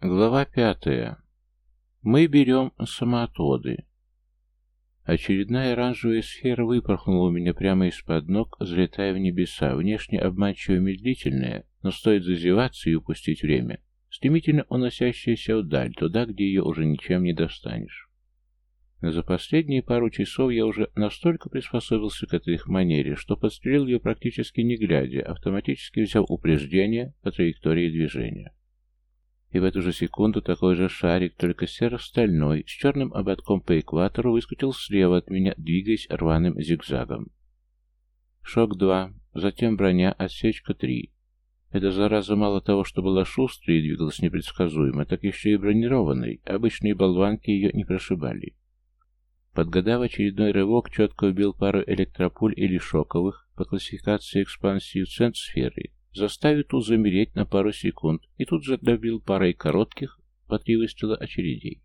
Глава пятая. Мы берем самоотводы. Очередная оранжевая сфера выпорхнула у меня прямо из-под ног, взлетая в небеса, внешне обманчиво медлительная, но стоит зазеваться и упустить время, стремительно уносящаяся вдаль, туда, где ее уже ничем не достанешь. За последние пару часов я уже настолько приспособился к этой их манере, что подстрелил ее практически не глядя, автоматически взяв упреждение по траектории движения. И в эту же секунду такой же шарик, только серо-стальной, с черным ободком по экватору, выскочил слева от меня, двигаясь рваным зигзагом. Шок 2, затем броня, отсечка 3. Эта зараза мало того, что была шустрой и двигалась непредсказуемо, так еще и бронированной, обычные болванки ее не прошибали. Подгадав очередной рывок, четко убил пару электропуль или шоковых по классификации экспансии в центр сферы, заставив ту замереть на пару секунд, и тут же добил парой коротких по три выстрела очередей.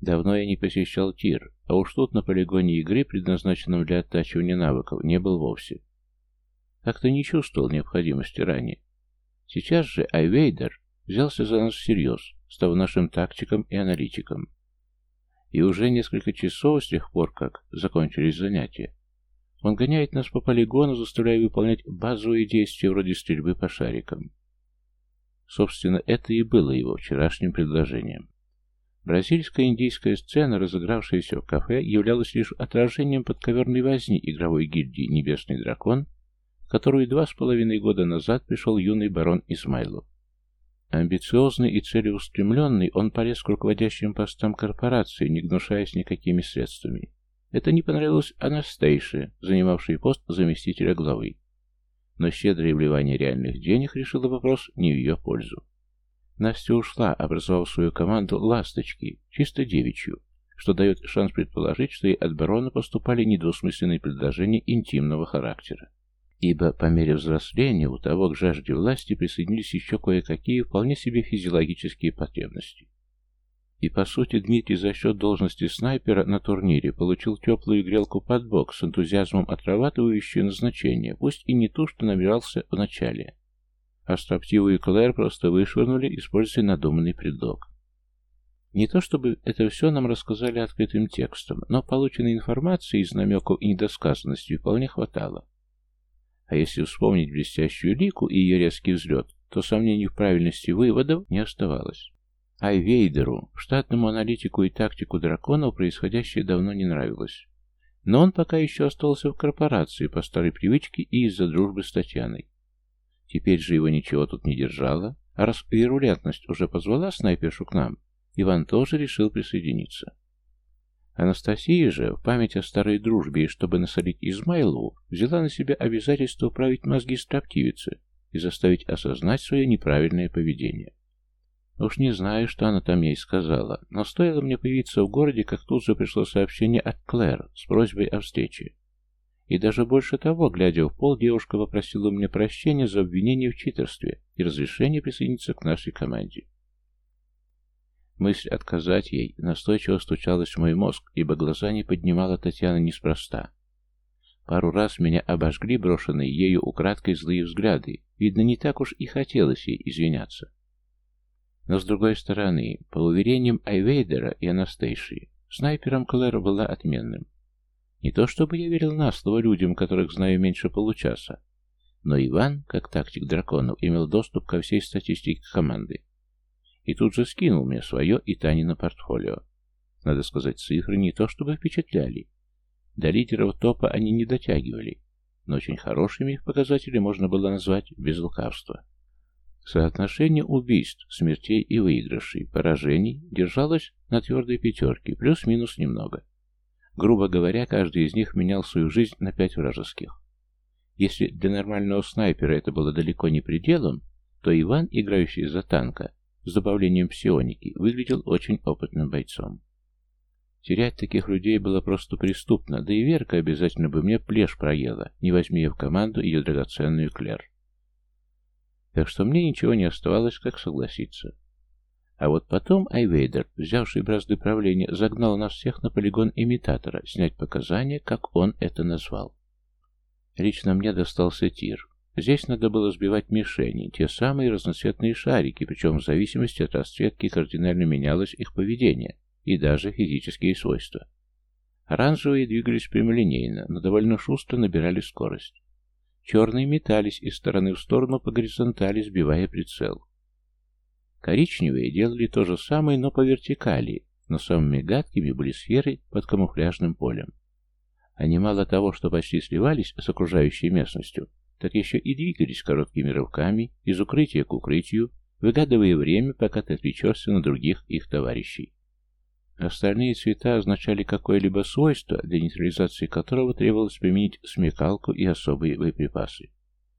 Давно я не посещал тир, а уж тут на полигоне игры, предназначенном для оттачивания навыков, не был вовсе. Как-то не чувствовал необходимости ранее. Сейчас же Айвейдер взялся за нас всерьез, став нашим тактиком и аналитиком. И уже несколько часов с тех пор, как закончились занятия, он гоняет нас по полигону, заставляя выполнять базовые действия вроде стрельбы по шарикам. Собственно, это и было его вчерашним предложением. Бразильская индийская сцена, разыгравшаяся в кафе, являлась лишь отражением подковерной возни игровой гильдии «Небесный дракон», в которую два с половиной года назад пришел юный барон Измайлов. Амбициозный и целеустремленный, он полез к руководящим постам корпорации, не гнушаясь никакими средствами. Это не понравилось Анастейше, занимавшей пост заместителя главы. Но щедрое вливание реальных денег решило вопрос не в ее пользу. Настя ушла, образовав свою команду «Ласточки», чисто девичью, что дает шанс предположить, что ей от барона поступали недвусмысленные предложения интимного характера ибо по мере взросления у того к жажде власти присоединились еще кое-какие вполне себе физиологические потребности. И по сути Дмитрий за счет должности снайпера на турнире получил теплую грелку под бок с энтузиазмом отрабатывающую назначение, пусть и не ту, что намерялся вначале. А строптивую и Клэр просто вышвырнули, используя надуманный предлог. Не то чтобы это все нам рассказали открытым текстом, но полученной информации из намеков и недосказанностей вполне хватало. А если вспомнить блестящую лику и ее резкий взлет, то сомнений в правильности выводов не оставалось. Айвейдеру, штатному аналитику и тактику драконов, происходящее давно не нравилось. Но он пока еще остался в корпорации по старой привычке и из-за дружбы с Татьяной. Теперь же его ничего тут не держало, а раз вирулентность уже позвала снайпершу к нам, Иван тоже решил присоединиться. Анастасия же, в память о старой дружбе и чтобы насолить Измайлову, взяла на себя обязательство управить мозги строптивицы и заставить осознать свое неправильное поведение. Уж не знаю, что она там ей сказала, но стоило мне появиться в городе, как тут же пришло сообщение от Клэр с просьбой о встрече. И даже больше того, глядя в пол, девушка попросила у меня прощения за обвинение в читерстве и разрешение присоединиться к нашей команде. Мысль отказать ей настойчиво стучалась в мой мозг, ибо глаза не поднимала Татьяна неспроста. Пару раз меня обожгли брошенные ею украдкой злые взгляды. Видно, не так уж и хотелось ей извиняться. Но с другой стороны, по уверениям Айвейдера и Анастейшии, снайпером Клэр была отменным. Не то чтобы я верил на слово людям, которых знаю меньше получаса, но Иван, как тактик драконов, имел доступ ко всей статистике команды и тут же скинул мне свое и Танина портфолио. Надо сказать, цифры не то чтобы впечатляли. До лидеров топа они не дотягивали, но очень хорошими их показатели можно было назвать без лукавства. Соотношение убийств, смертей и выигрышей, поражений держалось на твердой пятерке, плюс-минус немного. Грубо говоря, каждый из них менял свою жизнь на пять вражеских. Если для нормального снайпера это было далеко не пределом, то Иван, играющий за танка, с добавлением псионики, выглядел очень опытным бойцом. Терять таких людей было просто преступно, да и Верка обязательно бы мне плешь проела, не возьми я в команду ее драгоценную Клер. Так что мне ничего не оставалось, как согласиться. А вот потом Айвейдер, взявший бразды правления, загнал нас всех на полигон имитатора, снять показания, как он это назвал. Лично мне достался тир. Здесь надо было сбивать мишени, те самые разноцветные шарики, причем в зависимости от расцветки кардинально менялось их поведение и даже физические свойства. Оранжевые двигались прямолинейно, но довольно шустро набирали скорость. Черные метались из стороны в сторону по горизонтали, сбивая прицел. Коричневые делали то же самое, но по вертикали, но самыми гадкими были сферы под камуфляжным полем. Они мало того, что почти сливались с окружающей местностью, так еще и двигались короткими рывками из укрытия к укрытию, выгадывая время, пока ты отвлечешься на других их товарищей. Остальные цвета означали какое-либо свойство, для нейтрализации которого требовалось применить смекалку и особые боеприпасы.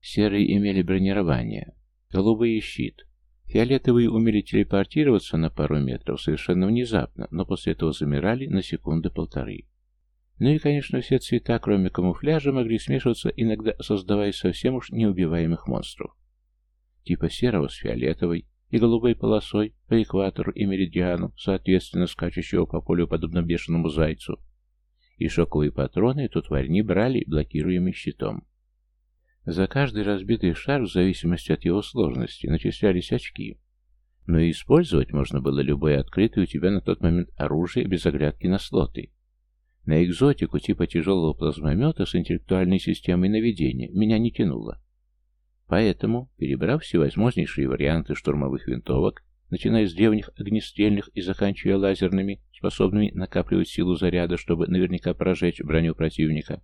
Серые имели бронирование, голубые — щит, фиолетовые умели телепортироваться на пару метров совершенно внезапно, но после этого замирали на секунды-полторы. Ну и, конечно, все цвета, кроме камуфляжа, могли смешиваться, иногда создавая совсем уж неубиваемых монстров. Типа серого с фиолетовой и голубой полосой по экватору и меридиану, соответственно скачущего по полю подобно бешеному зайцу. И шоковые патроны эту тварь не брали, блокируемый щитом. За каждый разбитый шар, в зависимости от его сложности, начислялись очки. Но и использовать можно было любое открытое у тебя на тот момент оружие без оглядки на слоты. На экзотику типа тяжелого плазмомета с интеллектуальной системой наведения меня не тянуло. Поэтому, перебрав всевозможнейшие варианты штурмовых винтовок, начиная с древних огнестрельных и заканчивая лазерными, способными накапливать силу заряда, чтобы наверняка прожечь броню противника,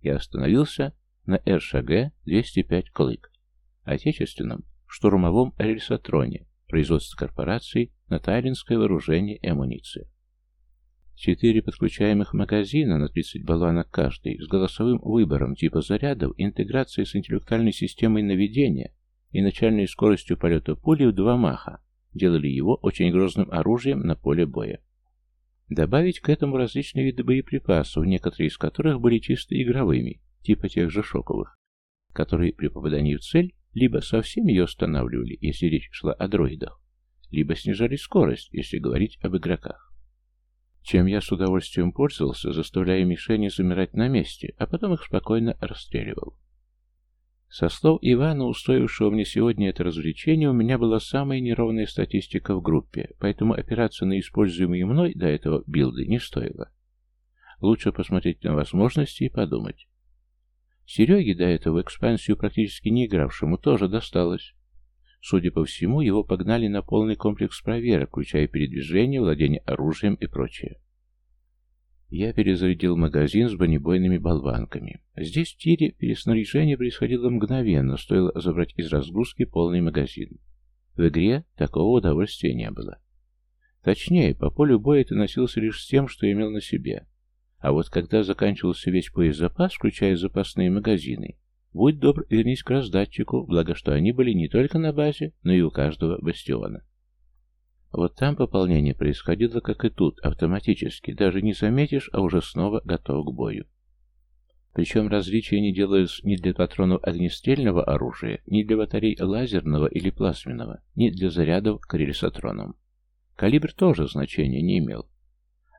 я остановился на РШГ-205 «Клык», отечественном штурмовом рельсотроне, производства корпорации на тайлинское вооружение и амуниция. Четыре подключаемых магазина на 30 баллонок каждый, с голосовым выбором типа зарядов, интеграцией с интеллектуальной системой наведения и начальной скоростью полета пули в два маха, делали его очень грозным оружием на поле боя. Добавить к этому различные виды боеприпасов, некоторые из которых были чисто игровыми, типа тех же шоковых, которые при попадании в цель либо совсем ее останавливали, если речь шла о дроидах, либо снижали скорость, если говорить об игроках чем я с удовольствием пользовался, заставляя мишени замирать на месте, а потом их спокойно расстреливал. Со слов Ивана, устроившего мне сегодня это развлечение, у меня была самая неровная статистика в группе, поэтому опираться на используемые мной до этого билды не стоило. Лучше посмотреть на возможности и подумать. Сереге до этого экспансию практически не игравшему тоже досталось. Судя по всему, его погнали на полный комплекс проверок, включая передвижение, владение оружием и прочее. Я перезарядил магазин с бронебойными болванками. Здесь в тире переснаряжение происходило мгновенно, стоило забрать из разгрузки полный магазин. В игре такого удовольствия не было. Точнее, по полю боя ты носился лишь с тем, что имел на себе. А вот когда заканчивался весь боезапас, включая запасные магазины, Будь добр, вернись к раздатчику, благо что они были не только на базе, но и у каждого бастиона. Вот там пополнение происходило, как и тут, автоматически, даже не заметишь, а уже снова готов к бою. Причем различия не делаются ни для патронов огнестрельного оружия, ни для батарей лазерного или плазменного, ни для зарядов к рельсотронам. Калибр тоже значения не имел.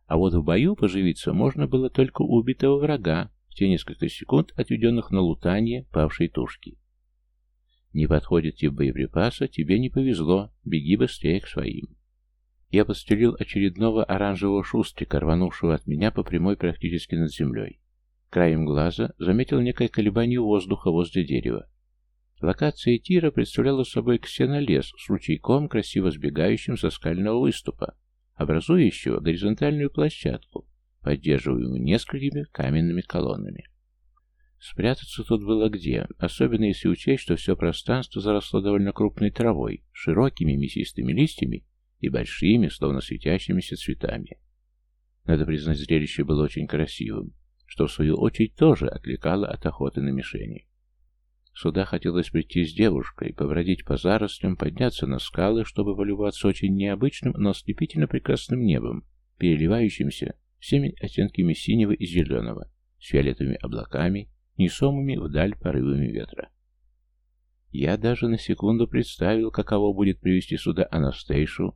А вот в бою поживиться можно было только у убитого врага, те несколько секунд, отведенных на лутание павшей тушки. Не подходит тип боеприпаса, тебе не повезло, беги быстрее к своим. Я подстрелил очередного оранжевого шустрика, рванувшего от меня по прямой практически над землей. Краем глаза заметил некое колебание воздуха возле дерева. Локация тира представляла собой ксенолес с ручейком, красиво сбегающим со скального выступа, образующего горизонтальную площадку, поддерживаемую несколькими каменными колоннами. Спрятаться тут было где, особенно если учесть, что все пространство заросло довольно крупной травой, широкими мясистыми листьями и большими, словно светящимися цветами. Надо признать, зрелище было очень красивым, что в свою очередь тоже отвлекало от охоты на мишени. Сюда хотелось прийти с девушкой, побродить по зарослям, подняться на скалы, чтобы полюбоваться очень необычным, но ослепительно прекрасным небом, переливающимся всеми оттенками синего и зеленого, с фиолетовыми облаками, несомыми вдаль порывами ветра. Я даже на секунду представил, каково будет привести сюда Анастейшу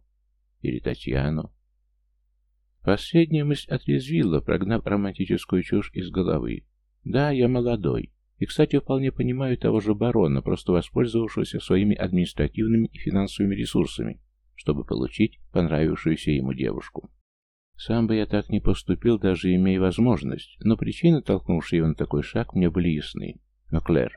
или Татьяну. Последняя мысль отрезвила, прогнав романтическую чушь из головы. Да, я молодой, И, кстати, вполне понимаю того же барона, просто воспользовавшегося своими административными и финансовыми ресурсами, чтобы получить понравившуюся ему девушку. Сам бы я так не поступил, даже имея возможность, но причины, толкнувшие его на такой шаг, мне были ясны. Но Клэр,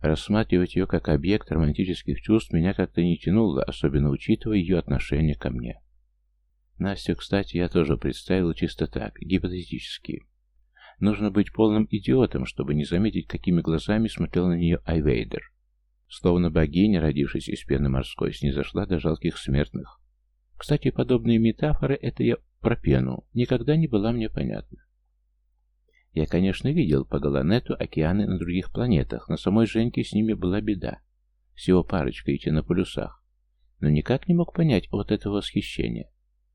рассматривать ее как объект романтических чувств меня как-то не тянуло, особенно учитывая ее отношение ко мне. Настю, кстати, я тоже представил чисто так, гипотетически. Нужно быть полным идиотом, чтобы не заметить, какими глазами смотрел на нее Айвейдер. Словно богиня, родившись из пены морской, снизошла до жалких смертных. Кстати, подобные метафоры, это я про пену, никогда не была мне понятна. Я, конечно, видел по Галанету океаны на других планетах, но самой Женьке с ними была беда. Всего парочка идти на полюсах. Но никак не мог понять вот этого восхищения.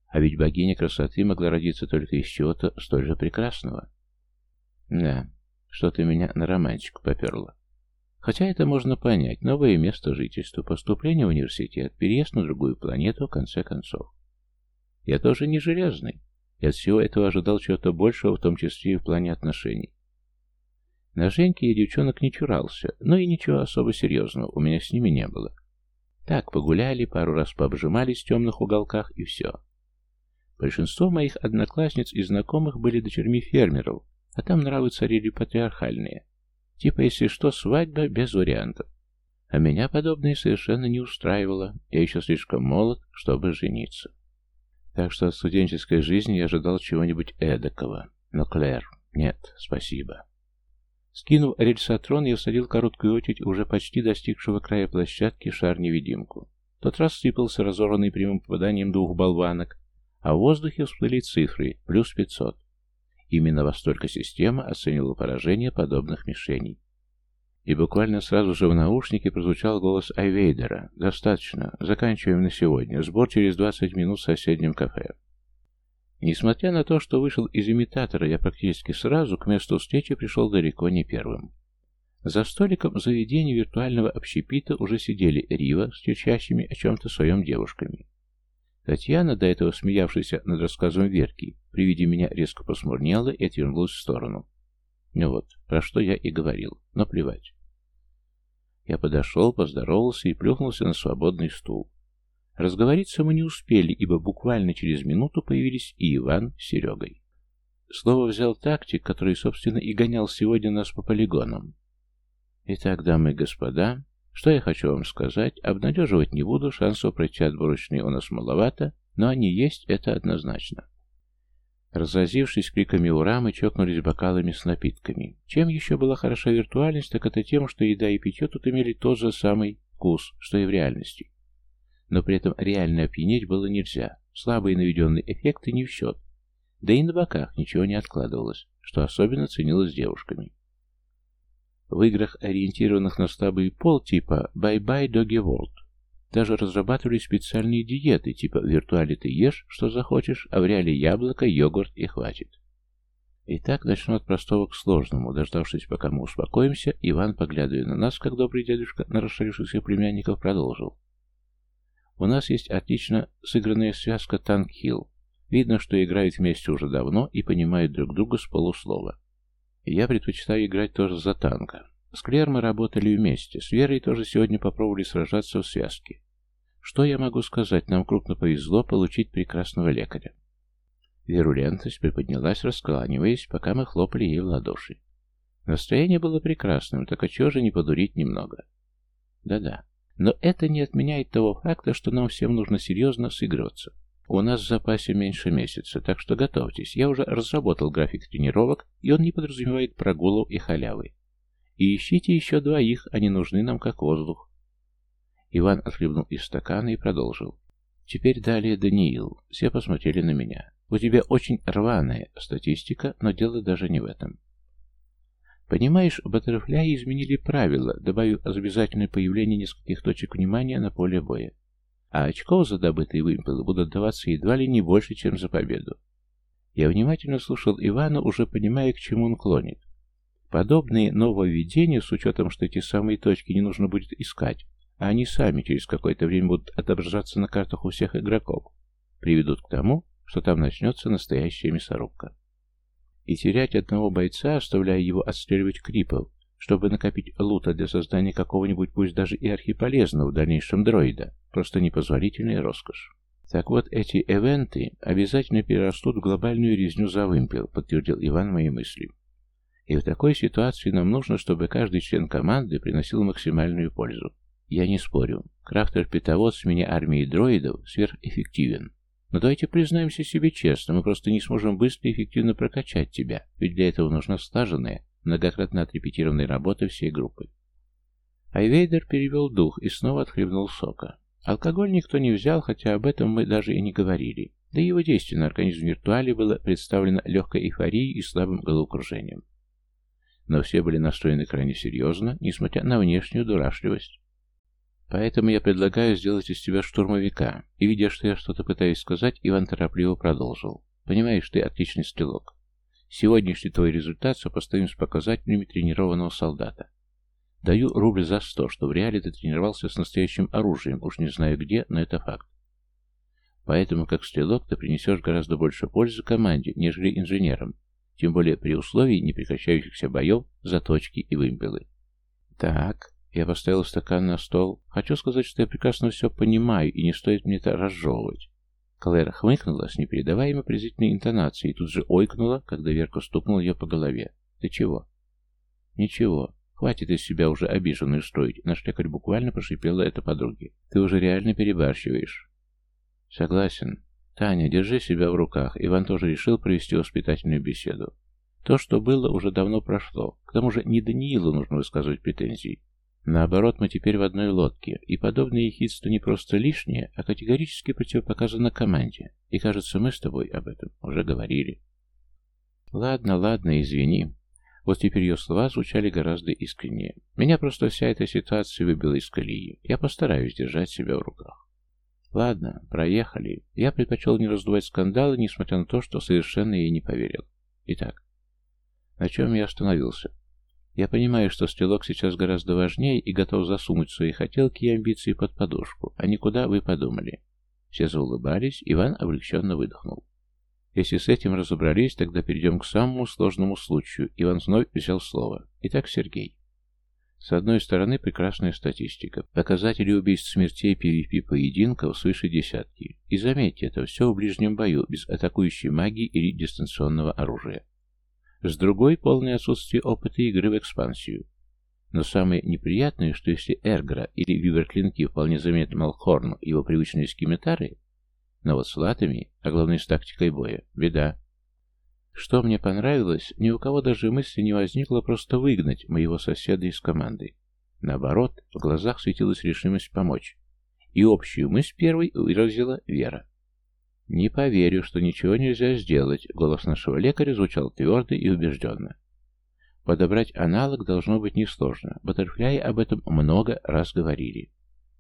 А ведь богиня красоты могла родиться только из чего-то столь же прекрасного. Да, что-то меня на романтику поперло. Хотя это можно понять. Новое место жительства, поступление в университет, переезд на другую планету, в конце концов. Я тоже не железный. Я от всего этого ожидал чего-то большего, в том числе и в плане отношений. На Женьке я девчонок не чурался, но и ничего особо серьезного у меня с ними не было. Так, погуляли, пару раз пообжимались в темных уголках, и все. Большинство моих одноклассниц и знакомых были дочерьми фермеров, а там нравы царили патриархальные. Типа, если что, свадьба без вариантов. А меня подобное совершенно не устраивало, я еще слишком молод, чтобы жениться. Так что от студенческой жизни я ожидал чего-нибудь эдакого. Но Клэр, нет, спасибо. Скинув рельсотрон, я всадил короткую очередь уже почти достигшего края площадки шар-невидимку. Тот рассыпался, разорванный прямым попаданием двух болванок, а в воздухе всплыли цифры — плюс пятьсот. Именно во столько система оценивала поражение подобных мишеней. И буквально сразу же в наушнике прозвучал голос Айвейдера. «Достаточно. Заканчиваем на сегодня. Сбор через 20 минут в соседнем кафе». Несмотря на то, что вышел из имитатора, я практически сразу к месту встречи пришел далеко не первым. За столиком заведения виртуального общепита уже сидели Рива с кричащими о чем-то своем девушками. Татьяна, до этого смеявшаяся над рассказом Верки, при виде меня резко посмурнела и отвернулась в сторону. Ну вот, про что я и говорил, но плевать. Я подошел, поздоровался и плюхнулся на свободный стул. Разговориться мы не успели, ибо буквально через минуту появились и Иван с Серегой. Слово взял тактик, который, собственно, и гонял сегодня нас по полигонам. Итак, дамы и господа, что я хочу вам сказать, обнадеживать не буду, шансов пройти отборочные у нас маловато, но они есть, это однозначно. Разразившись криками «Ура!», мы чокнулись бокалами с напитками. Чем еще была хороша виртуальность, так это тем, что еда и питье тут имели тот же самый вкус, что и в реальности. Но при этом реально опьянеть было нельзя, слабые наведенные эффекты не в счет. Да и на боках ничего не откладывалось, что особенно ценилось девушками. В играх, ориентированных на слабый пол, типа «Bye-bye Doggy World», даже разрабатывали специальные диеты, типа в виртуале ты ешь, что захочешь, а в реале яблоко, йогурт и хватит. Итак, начну от простого к сложному. Дождавшись, пока мы успокоимся, Иван, поглядывая на нас, как добрый дедушка, на расшарившихся племянников, продолжил. У нас есть отлично сыгранная связка Танк-Хилл. Видно, что играют вместе уже давно и понимают друг друга с полуслова. Я предпочитаю играть тоже за танка. С Клер мы работали вместе, с Верой тоже сегодня попробовали сражаться в связке. Что я могу сказать, нам крупно повезло получить прекрасного лекаря. Вирулентность приподнялась, раскланиваясь, пока мы хлопали ей в ладоши. Настроение было прекрасным, так а чего же не подурить немного? Да-да. Но это не отменяет того факта, что нам всем нужно серьезно сыгрываться. У нас в запасе меньше месяца, так что готовьтесь. Я уже разработал график тренировок, и он не подразумевает прогулов и халявы. И ищите еще двоих, они нужны нам как воздух. Иван отхлебнул из стакана и продолжил. Теперь далее Даниил. Все посмотрели на меня. У тебя очень рваная статистика, но дело даже не в этом. Понимаешь, баттерфляи изменили правила, добавив обязательное появление нескольких точек внимания на поле боя. А очков за добытые вымпелы будут даваться едва ли не больше, чем за победу. Я внимательно слушал Ивана, уже понимая, к чему он клонит. Подобные нововведения, с учетом, что эти самые точки не нужно будет искать, а они сами через какое-то время будут отображаться на картах у всех игроков, приведут к тому, что там начнется настоящая мясорубка. И терять одного бойца, оставляя его отстреливать крипов, чтобы накопить лута для создания какого-нибудь, пусть даже и архиполезного в дальнейшем дроида. Просто непозволительная роскошь. Так вот, эти эвенты обязательно перерастут в глобальную резню за вымпел, подтвердил Иван мои мысли. И в такой ситуации нам нужно, чтобы каждый член команды приносил максимальную пользу. Я не спорю. Крафтер-питовод с мини-армией дроидов сверхэффективен. Но давайте признаемся себе честно, мы просто не сможем быстро и эффективно прокачать тебя, ведь для этого нужна слаженная, многократно отрепетированная работа всей группы. Айвейдер перевел дух и снова отхлебнул сока. Алкоголь никто не взял, хотя об этом мы даже и не говорили. Да и его действие на организм виртуали было представлено легкой эйфорией и слабым головокружением. Но все были настроены крайне серьезно, несмотря на внешнюю дурашливость. Поэтому я предлагаю сделать из тебя штурмовика. И, видя, что я что-то пытаюсь сказать, Иван торопливо продолжил. Понимаешь, ты отличный стрелок. Сегодняшний твой результат сопоставим с показателями тренированного солдата. Даю рубль за сто, что в реале ты тренировался с настоящим оружием, уж не знаю где, но это факт. Поэтому, как стрелок, ты принесешь гораздо больше пользы команде, нежели инженерам, тем более при условии непрекращающихся боев, заточки и вымпелы. Так, я поставил стакан на стол. Хочу сказать, что я прекрасно все понимаю, и не стоит мне это разжевывать. Клэр хмыкнула с непередаваемой презрительной интонацией и тут же ойкнула, когда Верка стукнула ее по голове. «Ты чего?» «Ничего. Хватит из себя уже обиженную строить». Наш лекарь буквально прошипела это подруге. «Ты уже реально перебарщиваешь». «Согласен. Таня, держи себя в руках». Иван тоже решил провести воспитательную беседу. То, что было, уже давно прошло. К тому же не Даниилу нужно высказывать претензии. Наоборот, мы теперь в одной лодке, и подобное ехидство не просто лишнее, а категорически противопоказано команде. И кажется, мы с тобой об этом уже говорили. Ладно, ладно, извини. Вот теперь ее слова звучали гораздо искреннее. Меня просто вся эта ситуация выбила из колеи. Я постараюсь держать себя в руках. Ладно, проехали. Я предпочел не раздувать скандалы, несмотря на то, что совершенно ей не поверил. Итак, на чем я остановился? Я понимаю, что стрелок сейчас гораздо важнее и готов засунуть свои хотелки и амбиции под подушку, а никуда вы подумали. Все заулыбались, Иван облегченно выдохнул. Если с этим разобрались, тогда перейдем к самому сложному случаю. Иван вновь взял слово. Итак, Сергей. С одной стороны, прекрасная статистика. Показатели убийств смертей PvP поединков свыше десятки. И заметьте, это все в ближнем бою, без атакующей магии или дистанционного оружия. С другой — полное отсутствие опыта игры в экспансию. Но самое неприятное, что если Эргра или Виверклинки вполне заметны Малхорну и его привычные скиметары, но вот с латами, а главное с тактикой боя, беда. Что мне понравилось, ни у кого даже мысли не возникло просто выгнать моего соседа из команды. Наоборот, в глазах светилась решимость помочь. И общую мысль первой выразила Вера. «Не поверю, что ничего нельзя сделать», — голос нашего лекаря звучал твердо и убежденно. Подобрать аналог должно быть несложно. Баттерфляи об этом много раз говорили.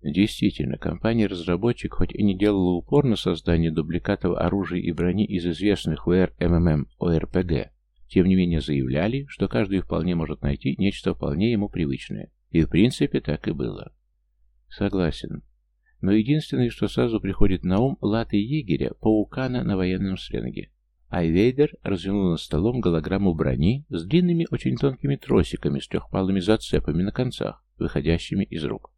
Действительно, компания-разработчик хоть и не делала упор на создание дубликатов оружия и брони из известных ВР, МММ, ОРПГ, тем не менее заявляли, что каждый вполне может найти нечто вполне ему привычное. И в принципе так и было. Согласен. Но единственное, что сразу приходит на ум, латы егеря, паукана на военном сленге. Айвейдер развернул на столом голограмму брони с длинными, очень тонкими тросиками с трехпалыми зацепами на концах, выходящими из рук.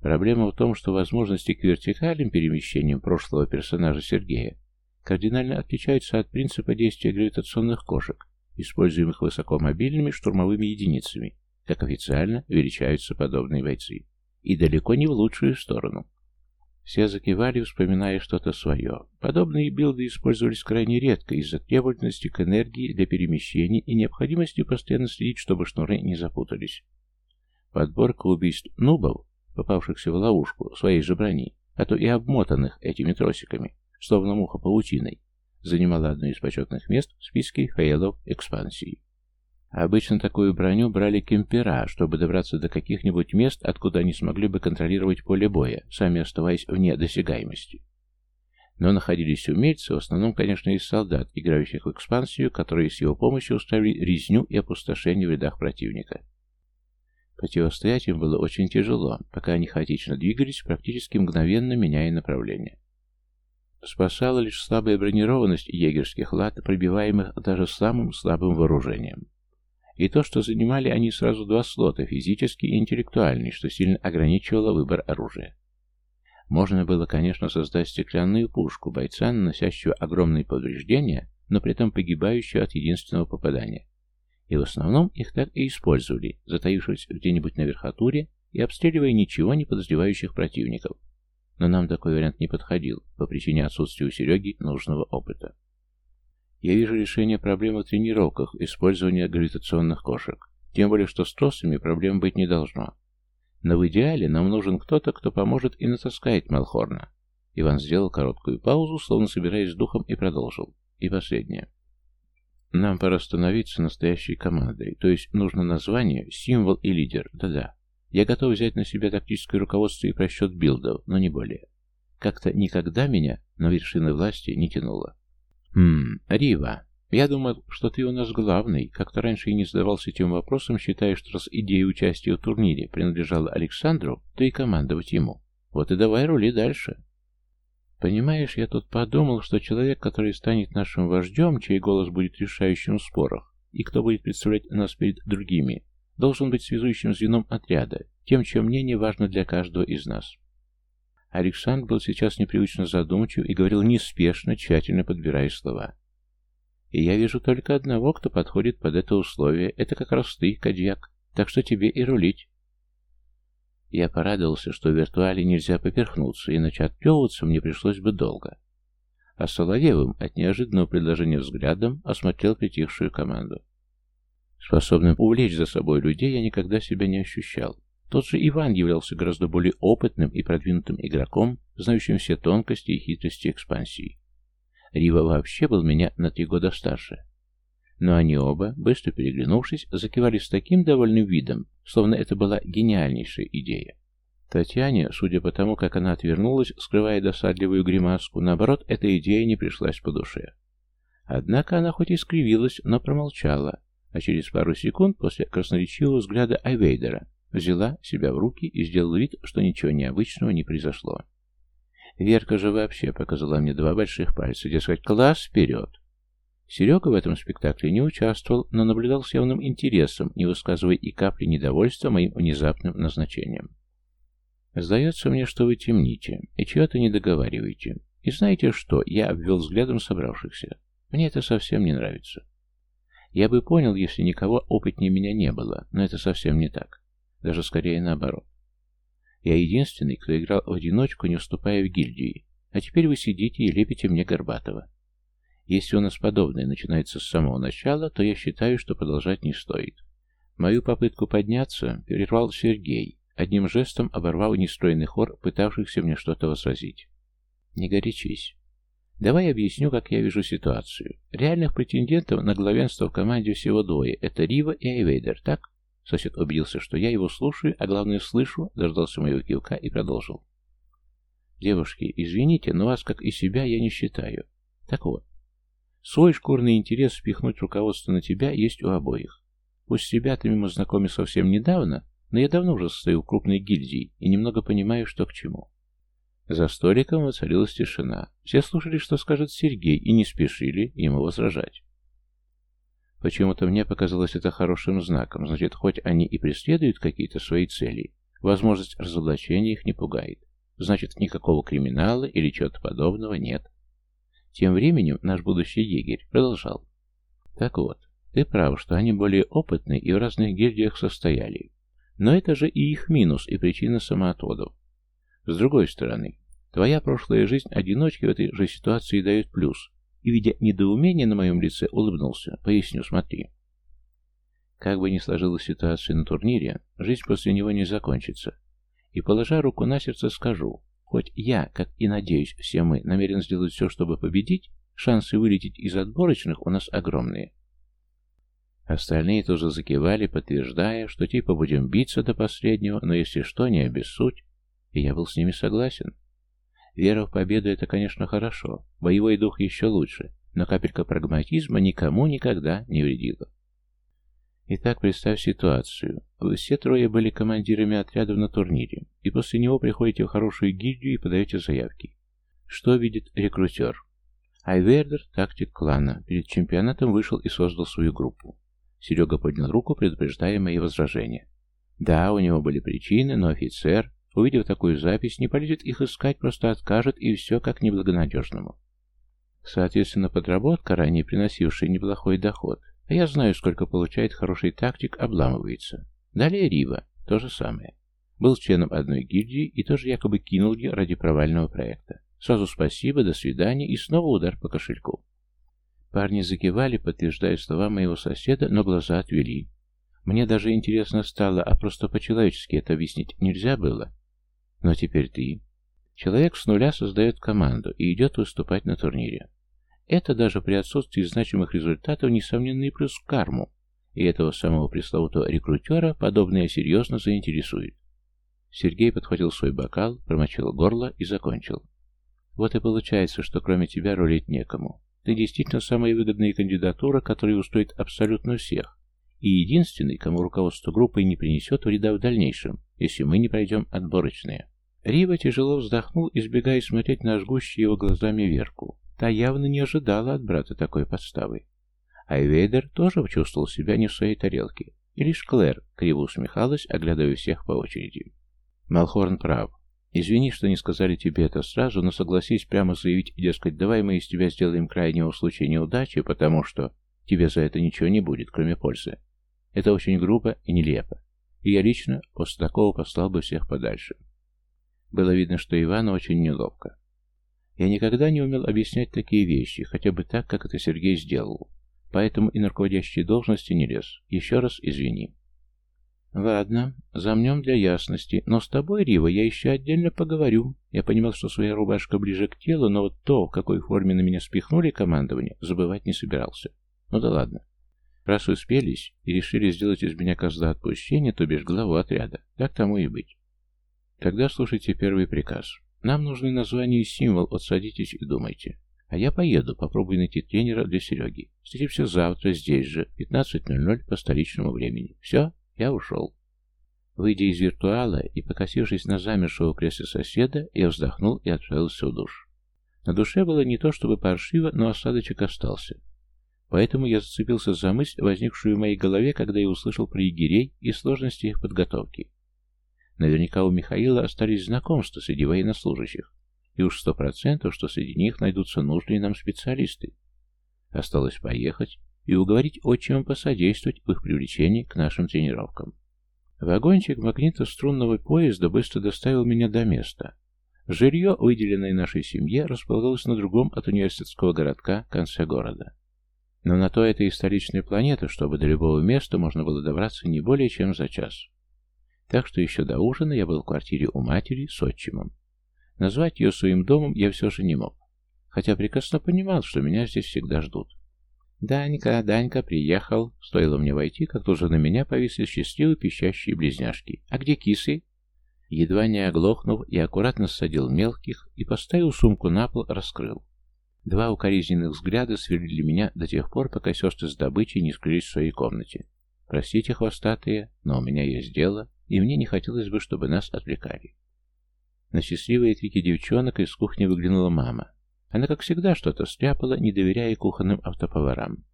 Проблема в том, что возможности к вертикальным перемещениям прошлого персонажа Сергея кардинально отличаются от принципа действия гравитационных кошек, используемых высокомобильными штурмовыми единицами, как официально величаются подобные бойцы, и далеко не в лучшую сторону. Все закивали, вспоминая что-то свое. Подобные билды использовались крайне редко из-за требовательности к энергии для перемещений и необходимости постоянно следить, чтобы шнуры не запутались. Подборка убийств нубов, попавшихся в ловушку своей же брони, а то и обмотанных этими тросиками, словно муха паутиной, занимала одно из почетных мест в списке фейлов экспансии. Обычно такую броню брали кемпера, чтобы добраться до каких-нибудь мест, откуда они смогли бы контролировать поле боя, сами оставаясь вне досягаемости. Но находились умельцы, в основном, конечно, из солдат, играющих в экспансию, которые с его помощью устроили резню и опустошение в рядах противника. Противостоять им было очень тяжело, пока они хаотично двигались, практически мгновенно меняя направление. Спасала лишь слабая бронированность егерских лад, пробиваемых даже самым слабым вооружением. И то, что занимали они сразу два слота, физический и интеллектуальный, что сильно ограничивало выбор оружия. Можно было, конечно, создать стеклянную пушку, бойца, наносящего огромные повреждения, но при этом погибающего от единственного попадания. И в основном их так и использовали, затаившись где-нибудь на верхотуре и обстреливая ничего не подозревающих противников. Но нам такой вариант не подходил, по причине отсутствия у Сереги нужного опыта. Я вижу решение проблемы в тренировках использования гравитационных кошек. Тем более, что с тросами проблем быть не должно. Но в идеале нам нужен кто-то, кто поможет и натаскает Малхорна. Иван сделал короткую паузу, словно собираясь с духом, и продолжил. И последнее. Нам пора становиться настоящей командой, то есть нужно название, символ и лидер. Да-да. Я готов взять на себя тактическое руководство и просчет билдов, но не более. Как-то никогда меня на вершины власти не тянуло. Хм, Рива, я думал, что ты у нас главный. Как-то раньше и не задавался этим вопросом, считая, что раз идея участия в турнире принадлежала Александру, то и командовать ему. Вот и давай рули дальше. Понимаешь, я тут подумал, что человек, который станет нашим вождем, чей голос будет решающим в спорах, и кто будет представлять нас перед другими, должен быть связующим звеном отряда, тем, чье мнение важно для каждого из нас. Александр был сейчас непривычно задумчив и говорил неспешно, тщательно подбирая слова. И я вижу только одного, кто подходит под это условие. Это как раз ты, Кадьяк. Так что тебе и рулить. Я порадовался, что в виртуале нельзя поперхнуться, иначе отплевываться мне пришлось бы долго. А Соловьевым от неожиданного предложения взглядом осмотрел притихшую команду. Способным увлечь за собой людей я никогда себя не ощущал. Тот же Иван являлся гораздо более опытным и продвинутым игроком, знающим все тонкости и хитрости экспансии. Рива вообще был меня на три года старше. Но они оба, быстро переглянувшись, закивали с таким довольным видом, словно это была гениальнейшая идея. Татьяне, судя по тому, как она отвернулась, скрывая досадливую гримаску, наоборот, эта идея не пришлась по душе. Однако она хоть и скривилась, но промолчала, а через пару секунд после красноречивого взгляда Айвейдера взяла себя в руки и сделала вид, что ничего необычного не произошло. Верка же вообще показала мне два больших пальца, дескать, класс вперед. Серега в этом спектакле не участвовал, но наблюдал с явным интересом, не высказывая и капли недовольства моим внезапным назначением. «Сдается мне, что вы темните, и чего-то не договариваете. И знаете что?» Я обвел взглядом собравшихся. «Мне это совсем не нравится. Я бы понял, если никого опытнее меня не было, но это совсем не так. Даже скорее наоборот. Я единственный, кто играл в одиночку, не уступая в гильдии, а теперь вы сидите и лепите мне Горбатого. Если у нас подобное начинается с самого начала, то я считаю, что продолжать не стоит. Мою попытку подняться перервал Сергей, одним жестом оборвал нестроенный хор, пытавшихся мне что-то возразить. Не горячись. Давай объясню, как я вижу ситуацию. Реальных претендентов на главенство в команде всего двое. Это Рива и Айвейдер, так? Сосед убедился, что я его слушаю, а главное слышу, дождался моего кивка и продолжил. Девушки, извините, но вас, как и себя, я не считаю. Так вот, Свой шкурный интерес впихнуть руководство на тебя есть у обоих. Пусть с ребятами мы знакомы совсем недавно, но я давно уже состою в крупной гильдии и немного понимаю, что к чему. За столиком воцарилась тишина. Все слушали, что скажет Сергей, и не спешили ему возражать. Почему-то мне показалось это хорошим знаком, значит, хоть они и преследуют какие-то свои цели, возможность разоблачения их не пугает. Значит, никакого криминала или чего-то подобного нет. Тем временем наш будущий егерь продолжал. Так вот, ты прав, что они более опытны и в разных гильдиях состояли. Но это же и их минус, и причина самоотводов. С другой стороны, твоя прошлая жизнь одиночки в этой же ситуации дает плюс. И, видя недоумение на моем лице, улыбнулся. Поясню, смотри. Как бы ни сложилась ситуация на турнире, жизнь после него не закончится. И, положа руку на сердце, скажу, Хоть я, как и надеюсь, все мы, намерен сделать все, чтобы победить, шансы вылететь из отборочных у нас огромные. Остальные тоже закивали, подтверждая, что типа будем биться до последнего, но если что, не обессудь. И я был с ними согласен. Вера в победу — это, конечно, хорошо, боевой дух еще лучше, но капелька прагматизма никому никогда не вредила. Итак, представь ситуацию. Вы все трое были командирами отрядов на турнире, и после него приходите в хорошую гильдию и подаете заявки. Что видит рекрутер? Айвердер, тактик клана, перед чемпионатом вышел и создал свою группу. Серега поднял руку, предупреждая мои возражения. Да, у него были причины, но офицер, увидев такую запись, не полезет их искать, просто откажет, и все как неблагонадежному. Соответственно, подработка, ранее приносившая неплохой доход, а я знаю, сколько получает хороший тактик, обламывается. Далее Рива, то же самое. Был членом одной гильдии и тоже якобы кинул ее ради провального проекта. Сразу спасибо, до свидания и снова удар по кошельку. Парни закивали, подтверждая слова моего соседа, но глаза отвели. Мне даже интересно стало, а просто по-человечески это объяснить нельзя было. Но теперь ты. Человек с нуля создает команду и идет выступать на турнире. Это даже при отсутствии значимых результатов несомненный плюс в карму, и этого самого пресловутого рекрутера подобное серьезно заинтересует. Сергей подхватил свой бокал, промочил горло и закончил. Вот и получается, что кроме тебя рулить некому. Ты действительно самая выгодная кандидатура, которая устроит абсолютно всех, и единственный, кому руководство группой не принесет вреда в дальнейшем, если мы не пройдем отборочные. Рива тяжело вздохнул, избегая смотреть на жгущие его глазами Верку. Та явно не ожидала от брата такой подставы. А Эвейдер тоже почувствовал себя не в своей тарелке, и лишь Клэр криво усмехалась, оглядывая всех по очереди. Малхорн прав. Извини, что не сказали тебе это сразу, но согласись прямо заявить, дескать, давай мы из тебя сделаем крайнего случая неудачи, потому что тебе за это ничего не будет, кроме пользы. Это очень грубо и нелепо. И я лично после такого послал бы всех подальше. Было видно, что Ивану очень неловко. Я никогда не умел объяснять такие вещи, хотя бы так, как это Сергей сделал. Поэтому и на руководящие должности не лез. Еще раз извини. Ладно, замнем для ясности, но с тобой, Рива, я еще отдельно поговорю. Я понимал, что своя рубашка ближе к телу, но вот то, в какой форме на меня спихнули командование, забывать не собирался. Ну да ладно. Раз успелись и решили сделать из меня козла отпущения, то бишь главу отряда, так тому и быть. Тогда слушайте первый приказ. Нам нужны название и символ, вот и думайте. А я поеду, попробую найти тренера для Сереги. Встретимся завтра здесь же, 15.00 по столичному времени. Все, я ушел. Выйдя из виртуала и покосившись на замершего в кресле соседа, я вздохнул и отправился в душ. На душе было не то чтобы паршиво, но осадочек остался. Поэтому я зацепился за мысль, возникшую в моей голове, когда я услышал про егерей и сложности их подготовки. Наверняка у Михаила остались знакомства среди военнослужащих, и уж сто процентов, что среди них найдутся нужные нам специалисты. Осталось поехать и уговорить отчима посодействовать в их привлечении к нашим тренировкам. Вагончик магнитострунного поезда быстро доставил меня до места. Жилье, выделенное нашей семье, располагалось на другом от университетского городка конце города. Но на то это и столичная планета, чтобы до любого места можно было добраться не более чем за час. Так что еще до ужина я был в квартире у матери с отчимом. Назвать ее своим домом я все же не мог, хотя прекрасно понимал, что меня здесь всегда ждут. «Данька, Данька приехал!» Стоило мне войти, как тоже на меня повисли счастливые пищащие близняшки. «А где кисы?» Едва не оглохнув, я аккуратно садил мелких и поставил сумку на пол, раскрыл. Два укоризненных взгляда сверлили меня до тех пор, пока сестры с добычей не скрылись в своей комнате. Простите, хвостатые, но у меня есть дело, и мне не хотелось бы, чтобы нас отвлекали. На счастливые крики девчонок из кухни выглянула мама. Она, как всегда, что-то стряпала, не доверяя кухонным автоповарам.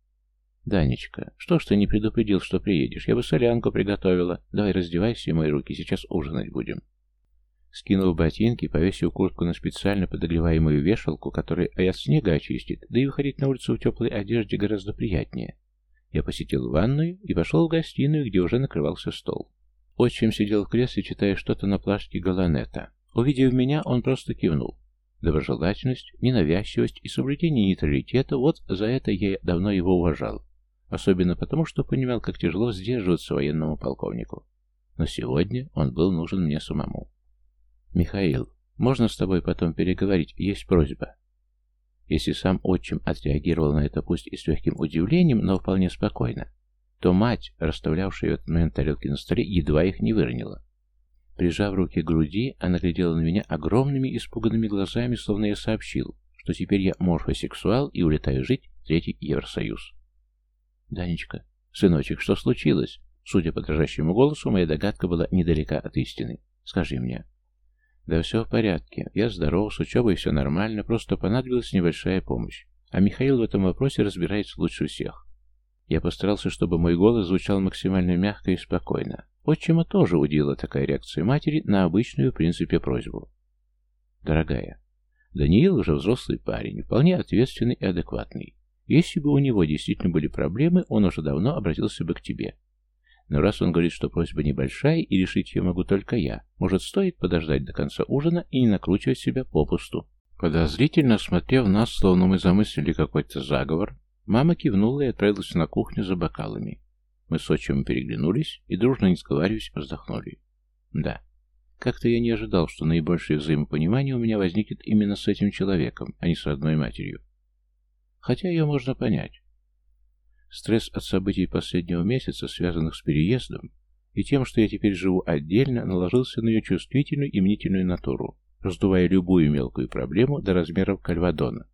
«Данечка, что ж ты не предупредил, что приедешь? Я бы солянку приготовила. Давай раздевайся и мои руки, сейчас ужинать будем». Скинув ботинки, повесив куртку на специально подогреваемую вешалку, которая и от снега очистит, да и выходить на улицу в теплой одежде гораздо приятнее. Я посетил ванную и пошел в гостиную, где уже накрывался стол. Отчим сидел в кресле, читая что-то на плашке Галанета. Увидев меня, он просто кивнул. Доброжелательность, ненавязчивость и соблюдение нейтралитета – вот за это я давно его уважал. Особенно потому, что понимал, как тяжело сдерживаться военному полковнику. Но сегодня он был нужен мне самому. «Михаил, можно с тобой потом переговорить? Есть просьба». Если сам отчим отреагировал на это пусть и с легким удивлением, но вполне спокойно, то мать, расставлявшая в этот момент тарелки на столе, едва их не выронила. Прижав руки к груди, она глядела на меня огромными испуганными глазами, словно я сообщил, что теперь я морфосексуал и улетаю жить в Третий Евросоюз. «Данечка, сыночек, что случилось?» Судя по дрожащему голосу, моя догадка была недалека от истины. «Скажи мне». «Да все в порядке. Я здоров, с учебой все нормально, просто понадобилась небольшая помощь. А Михаил в этом вопросе разбирается лучше всех. Я постарался, чтобы мой голос звучал максимально мягко и спокойно. Отчима тоже удивила такая реакция матери на обычную, в принципе, просьбу. «Дорогая, Даниил уже взрослый парень, вполне ответственный и адекватный. Если бы у него действительно были проблемы, он уже давно обратился бы к тебе. Но раз он говорит, что просьба небольшая и решить ее могу только я, может, стоит подождать до конца ужина и не накручивать себя попусту. Подозрительно смотрев нас, словно мы замыслили какой-то заговор, мама кивнула и отправилась на кухню за бокалами. Мы с отчимом переглянулись и, дружно не сговариваясь, вздохнули. Да, как-то я не ожидал, что наибольшее взаимопонимание у меня возникнет именно с этим человеком, а не с родной матерью. Хотя ее можно понять. Стресс от событий последнего месяца, связанных с переездом, и тем, что я теперь живу отдельно, наложился на ее чувствительную и мнительную натуру, раздувая любую мелкую проблему до размеров кальвадона,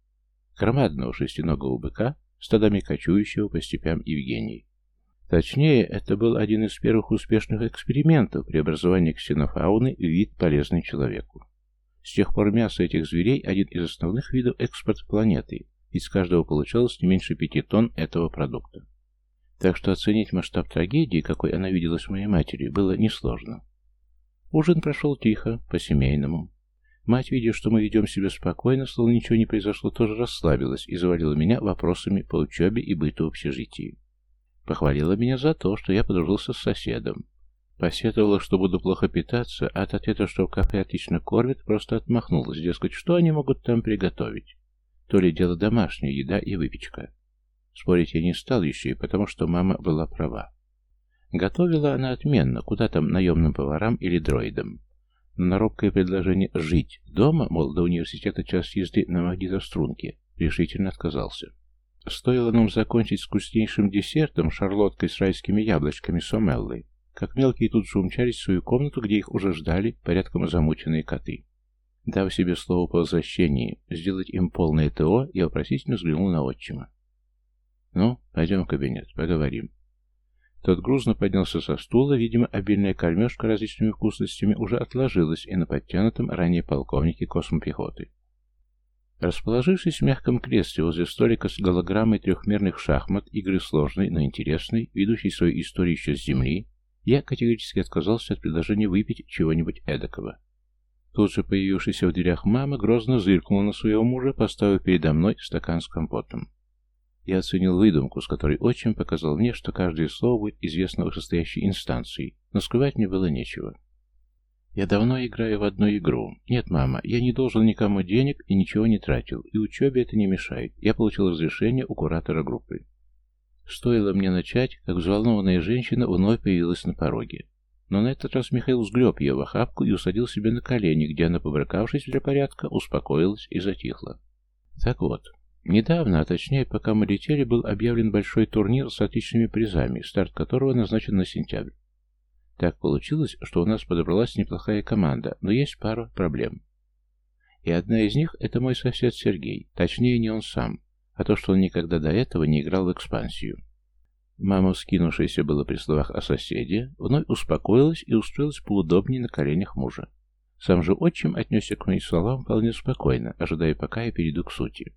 громадного шестиногого быка, стадами кочующего по степям Евгений. Точнее, это был один из первых успешных экспериментов преобразования ксенофауны в вид, полезный человеку. С тех пор мясо этих зверей – один из основных видов экспорта планеты, ведь с каждого получалось не меньше пяти тонн этого продукта. Так что оценить масштаб трагедии, какой она виделась моей матери, было несложно. Ужин прошел тихо, по-семейному. Мать, видя, что мы ведем себя спокойно, словно ничего не произошло, тоже расслабилась и завалила меня вопросами по учебе и быту в общежитии. Похвалила меня за то, что я подружился с соседом. Посетовала, что буду плохо питаться, а от ответа, что в кафе отлично кормят, просто отмахнулась, дескать, что они могут там приготовить. То ли дело домашняя еда и выпечка. Спорить я не стал еще и потому, что мама была права. Готовила она отменно, куда там наемным поварам или дроидам. Но на робкое предложение «жить дома», мол, до университета час езды на магнитострунке, решительно отказался. Стоило нам закончить вкуснейшим десертом, шарлоткой с райскими яблочками сомеллой, как мелкие тут же умчались в свою комнату, где их уже ждали порядком замученные коты. Дав себе слово по возвращении сделать им полное ТО, я вопросительно взглянул на отчима. «Ну, пойдем в кабинет, поговорим». Тот грузно поднялся со стула, видимо, обильная кормежка различными вкусностями уже отложилась и на подтянутом ранее полковнике космопехоты. Расположившись в мягком кресле возле столика с голограммой трехмерных шахмат, игры сложной, но интересной, ведущей свою историю еще с земли, я категорически отказался от предложения выпить чего-нибудь эдакого. Тут же появившаяся в дверях мама грозно зыркнула на своего мужа, поставив передо мной стакан с компотом. Я оценил выдумку, с которой отчим показал мне, что каждое слово будет известно вышестоящей инстанции, но скрывать мне было нечего. Я давно играю в одну игру. Нет, мама, я не должен никому денег и ничего не тратил, и учебе это не мешает. Я получил разрешение у куратора группы. Стоило мне начать, как взволнованная женщина вновь появилась на пороге. Но на этот раз Михаил сгреб ее в охапку и усадил себе на колени, где она, побрыкавшись для порядка, успокоилась и затихла. Так вот, недавно, а точнее, пока мы летели, был объявлен большой турнир с отличными призами, старт которого назначен на сентябрь. Так получилось, что у нас подобралась неплохая команда, но есть пара проблем. И одна из них — это мой сосед Сергей, точнее не он сам, а то, что он никогда до этого не играл в экспансию. Мама, скинувшаяся было при словах о соседе, вновь успокоилась и устроилась поудобнее на коленях мужа. Сам же отчим отнесся к моим словам вполне спокойно, ожидая, пока я перейду к сути.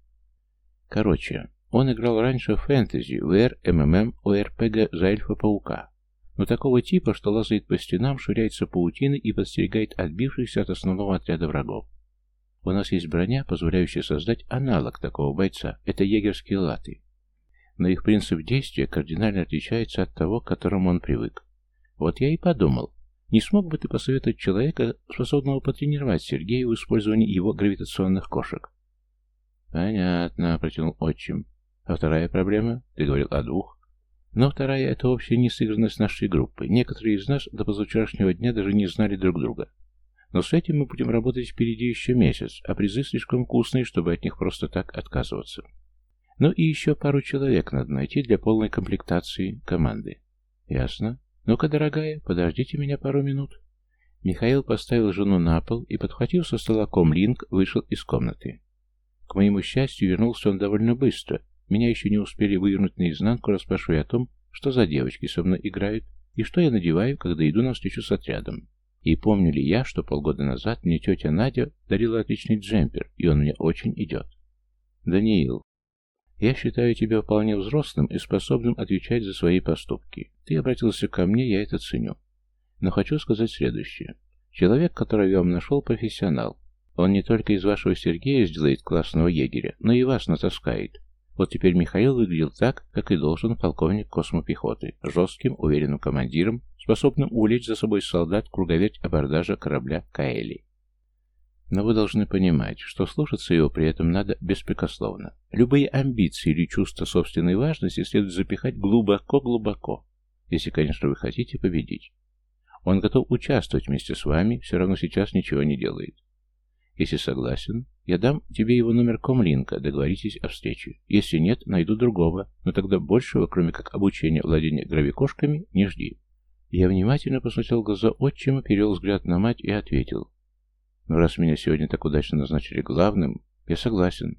Короче, он играл раньше в фэнтези, ВР, МММ, ОРПГ за эльфа-паука, но такого типа, что лазает по стенам, ширяется паутины и подстерегает отбившихся от основного отряда врагов. У нас есть броня, позволяющая создать аналог такого бойца. Это егерские латы. Но их принцип действия кардинально отличается от того, к которому он привык. Вот я и подумал, не смог бы ты посоветовать человека, способного потренировать Сергея в использовании его гравитационных кошек? Понятно, протянул отчим. А вторая проблема? Ты говорил о двух. Но вторая — это вообще не сыгранность нашей группы. Некоторые из нас до позавчерашнего дня даже не знали друг друга. Но с этим мы будем работать впереди еще месяц, а призы слишком вкусные, чтобы от них просто так отказываться. Ну и еще пару человек надо найти для полной комплектации команды. Ясно? Ну-ка, дорогая, подождите меня пару минут. Михаил поставил жену на пол и, подхватив со стола комлинг, вышел из комнаты. К моему счастью, вернулся он довольно быстро, меня еще не успели вывернуть наизнанку, расспрашивая о том, что за девочки со мной играют и что я надеваю, когда иду на встречу с отрядом. И помню ли я, что полгода назад мне тетя Надя дарила отличный джемпер, и он мне очень идет. Даниил. Я считаю тебя вполне взрослым и способным отвечать за свои поступки. Ты обратился ко мне, я это ценю. Но хочу сказать следующее. Человек, которого я вам нашел, профессионал. Он не только из вашего Сергея сделает классного егеря, но и вас натаскает. Вот теперь Михаил выглядел так, как и должен полковник космопехоты, жестким, уверенным командиром, способным увлечь за собой солдат круговерть абордажа корабля Каэли. Но вы должны понимать, что слушаться его при этом надо беспрекословно. Любые амбиции или чувства собственной важности следует запихать глубоко-глубоко, если, конечно, вы хотите победить. Он готов участвовать вместе с вами, все равно сейчас ничего не делает. Если согласен, я дам тебе его номер комлинка, договоритесь о встрече. Если нет, найду другого, но тогда большего, кроме как обучения владения гравикошками, не жди. Я внимательно посмотрел глаза отчима, перевел взгляд на мать и ответил. Но «Ну, раз меня сегодня так удачно назначили главным, я согласен.